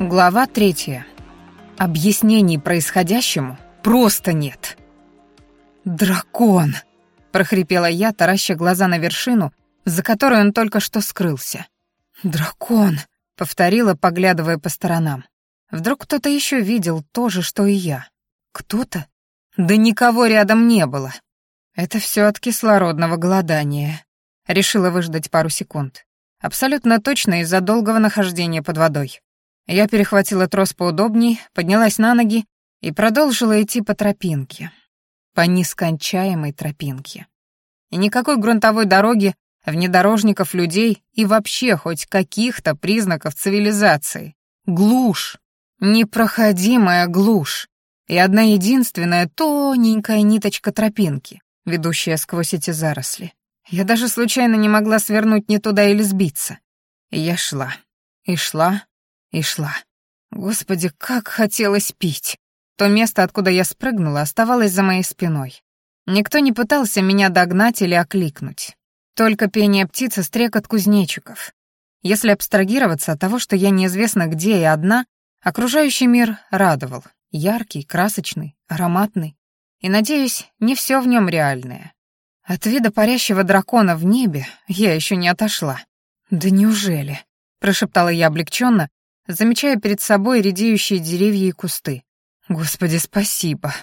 Глава третья. Объяснений происходящему просто нет. «Дракон!» — прохрипела я, тараща глаза на вершину, за которой он только что скрылся. «Дракон!» — повторила, поглядывая по сторонам. Вдруг кто-то еще видел то же, что и я. Кто-то? Да никого рядом не было. Это все от кислородного голодания. Решила выждать пару секунд. Абсолютно точно из-за долгого нахождения под водой. Я перехватила трос поудобней, поднялась на ноги и продолжила идти по тропинке. По нескончаемой тропинке. И никакой грунтовой дороги, внедорожников, людей и вообще хоть каких-то признаков цивилизации. Глушь. Непроходимая глушь. И одна единственная тоненькая ниточка тропинки, ведущая сквозь эти заросли. Я даже случайно не могла свернуть не туда или сбиться. И я шла. И шла, и шла. Господи, как хотелось пить. То место, откуда я спрыгнула, оставалось за моей спиной. Никто не пытался меня догнать или окликнуть. Только пение птиц и стрекот кузнечиков. Если абстрагироваться от того, что я неизвестно где и одна, окружающий мир радовал. Яркий, красочный, ароматный. И, надеюсь, не все в нем реальное. От вида парящего дракона в небе я еще не отошла. «Да неужели?» — прошептала я облегченно, замечая перед собой редеющие деревья и кусты. «Господи, спасибо!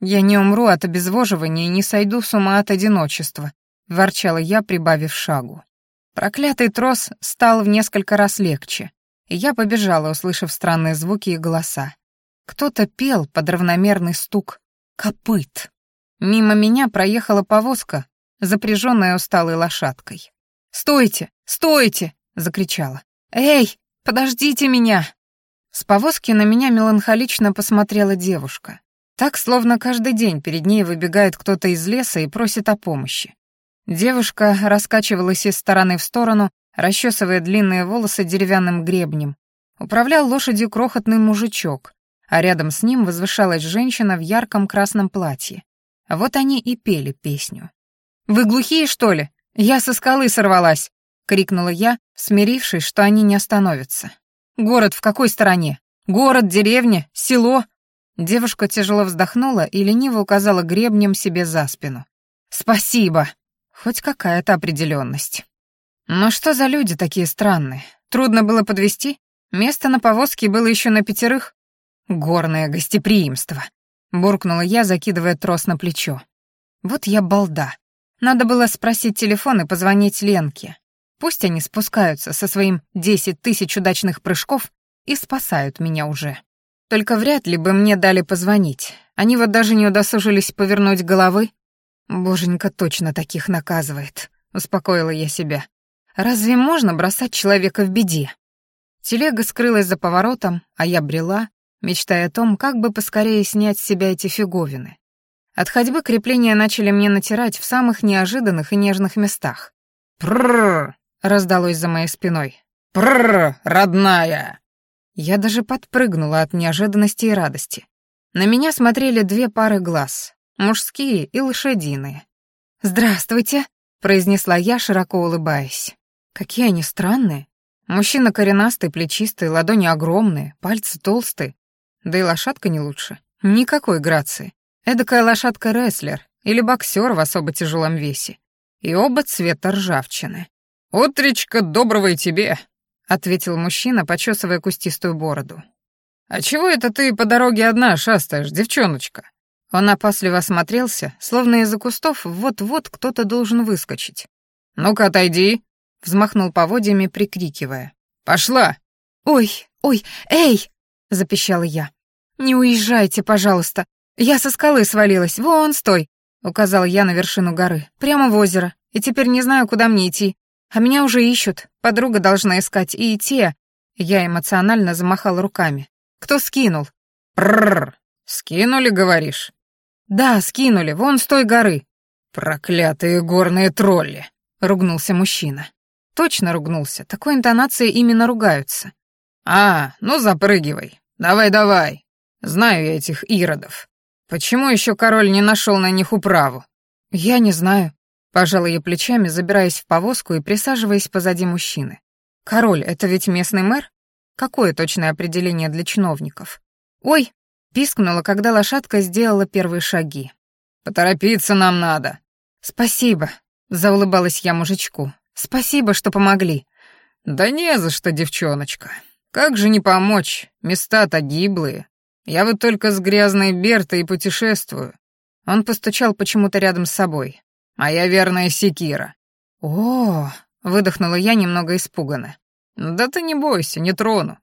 Я не умру от обезвоживания и не сойду с ума от одиночества», — ворчала я, прибавив шагу. Проклятый трос стал в несколько раз легче, и я побежала, услышав странные звуки и голоса. Кто-то пел под равномерный стук копыт. Мимо меня проехала повозка, запряженная усталой лошадкой. «Стойте! Стойте!» — закричала. «Эй, «Подождите меня!» С повозки на меня меланхолично посмотрела девушка. Так, словно каждый день перед ней выбегает кто-то из леса и просит о помощи. Девушка раскачивалась из стороны в сторону, расчесывая длинные волосы деревянным гребнем. Управлял лошадью крохотный мужичок, а рядом с ним возвышалась женщина в ярком красном платье. Вот они и пели песню. «Вы глухие, что ли? Я со скалы сорвалась крикнула я, смирившись, что они не остановятся. «Город в какой стороне? Город, деревня, село?» Девушка тяжело вздохнула и лениво указала гребнем себе за спину. «Спасибо!» Хоть какая-то определенность. Но что за люди такие странные? Трудно было подвести? Место на повозке было еще на пятерых? Горное гостеприимство. Буркнула я, закидывая трос на плечо. Вот я балда. Надо было спросить телефон и позвонить Ленке. Пусть они спускаются со своим десять тысяч удачных прыжков и спасают меня уже. Только вряд ли бы мне дали позвонить. Они вот даже не удосужились повернуть головы. Боженька точно таких наказывает, успокоила я себя. Разве можно бросать человека в беде? Телега скрылась за поворотом, а я брела, мечтая о том, как бы поскорее снять с себя эти фиговины. От ходьбы крепления начали мне натирать в самых неожиданных и нежных местах. Прррр! Раздалось за моей спиной. «Прррр, родная!» Я даже подпрыгнула от неожиданности и радости. На меня смотрели две пары глаз, мужские и лошадиные. «Здравствуйте», — произнесла я, широко улыбаясь. «Какие они странные. Мужчина коренастый, плечистый, ладони огромные, пальцы толстые. Да и лошадка не лучше. Никакой грации. Эдакая лошадка-рестлер или боксер в особо тяжелом весе. И оба цвета ржавчины. «Утречка доброго и тебе», — ответил мужчина, почесывая кустистую бороду. «А чего это ты по дороге одна шастаешь, девчоночка?» Он опасливо осмотрелся, словно из-за кустов вот-вот кто-то должен выскочить. «Ну-ка, отойди!» — взмахнул поводьями, прикрикивая. «Пошла!» «Ой, ой, эй!» — запищала я. «Не уезжайте, пожалуйста. Я со скалы свалилась. Вон, стой!» — указал я на вершину горы, прямо в озеро, и теперь не знаю, куда мне идти. А меня уже ищут. Подруга должна искать. И те... Я эмоционально замахал руками. Кто скинул? Прррр. Скинули, говоришь? Да, скинули. Вон с той горы. Проклятые горные тролли. Ругнулся мужчина. Точно ругнулся. Такой интонацией именно ругаются. А, ну запрыгивай. Давай-давай. Знаю я этих иродов. Почему еще король не нашел на них управу? Я не знаю. Пожала я плечами, забираясь в повозку и присаживаясь позади мужчины. «Король, это ведь местный мэр? Какое точное определение для чиновников? «Ой!» — пискнула, когда лошадка сделала первые шаги. «Поторопиться нам надо». «Спасибо», — заулыбалась я мужичку. «Спасибо, что помогли». «Да не за что, девчоночка. Как же не помочь? Места-то гиблые. Я вот только с грязной Бертой и путешествую». Он постучал почему-то рядом с собой. «А я верная секира». «О!» — выдохнула я немного испуганно. «Да ты не бойся, не трону.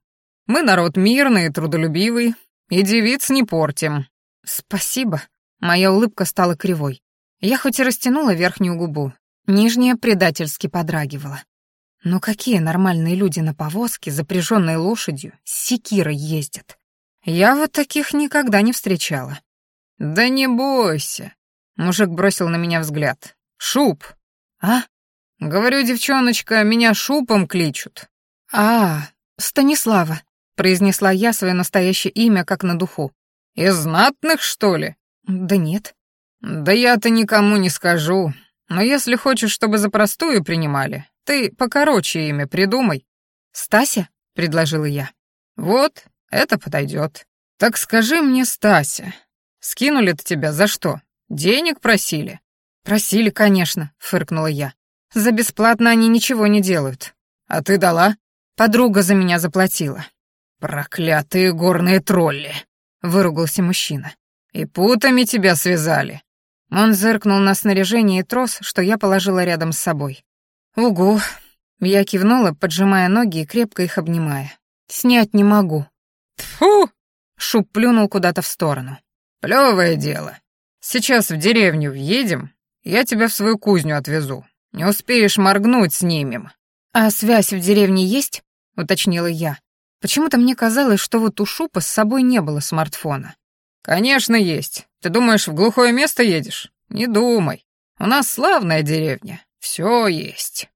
Мы народ мирный и трудолюбивый, и девиц не портим». «Спасибо». Моя улыбка стала кривой. Я хоть и растянула верхнюю губу, нижняя предательски подрагивала. Но какие нормальные люди на повозке, запряженной лошадью, с секирой ездят? Я вот таких никогда не встречала. «Да не бойся», — мужик бросил на меня взгляд. «Шуп». «А?» «Говорю, девчоночка, меня шупом кличут». «А, Станислава», — произнесла я свое настоящее имя как на духу. «Из знатных, что ли?» «Да нет». «Да я-то никому не скажу. Но если хочешь, чтобы за простую принимали, ты покороче имя придумай». «Стася?» — предложила я. «Вот, это подойдет. Так скажи мне, Стася, скинули-то тебя за что? Денег просили?» «Просили, конечно», — фыркнула я. «За бесплатно они ничего не делают». «А ты дала?» «Подруга за меня заплатила». «Проклятые горные тролли!» — выругался мужчина. «И путами тебя связали». Он зыркнул на снаряжение и трос, что я положила рядом с собой. «Угу». Я кивнула, поджимая ноги и крепко их обнимая. «Снять не могу». «Тьфу!» Шуб плюнул куда-то в сторону. «Плевое дело. Сейчас в деревню въедем, я тебя в свою кузню отвезу. Не успеешь моргнуть, снимем». «А связь в деревне есть?» — уточнила я. Почему-то мне казалось, что вот у Шупа с собой не было смартфона. «Конечно есть. Ты думаешь, в глухое место едешь? Не думай. У нас славная деревня. Все есть».